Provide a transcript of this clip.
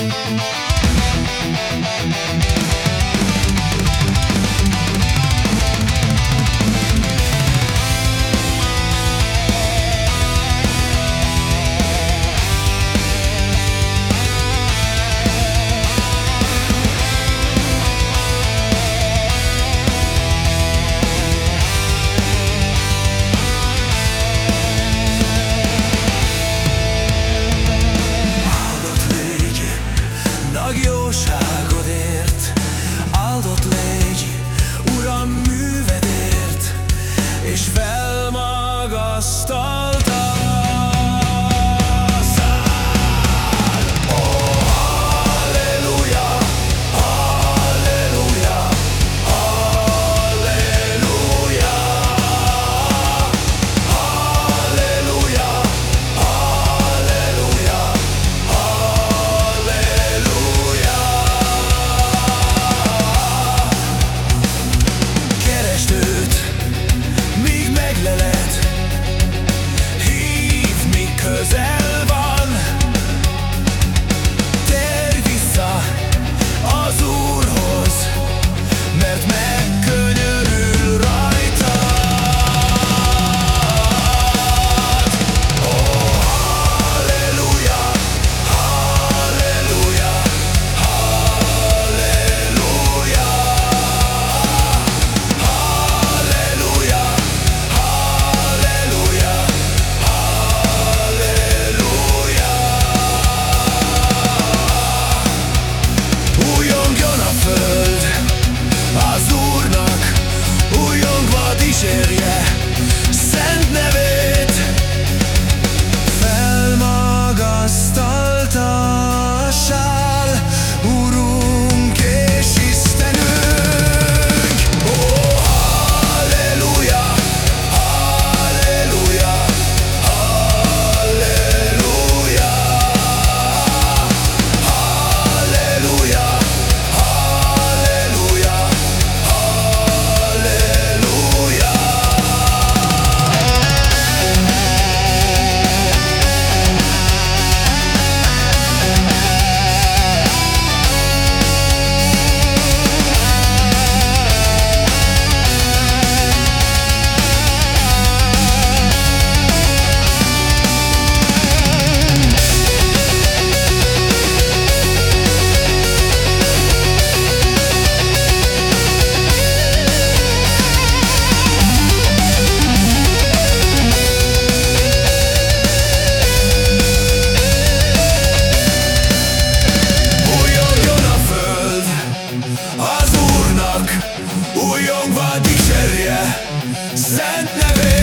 Música and never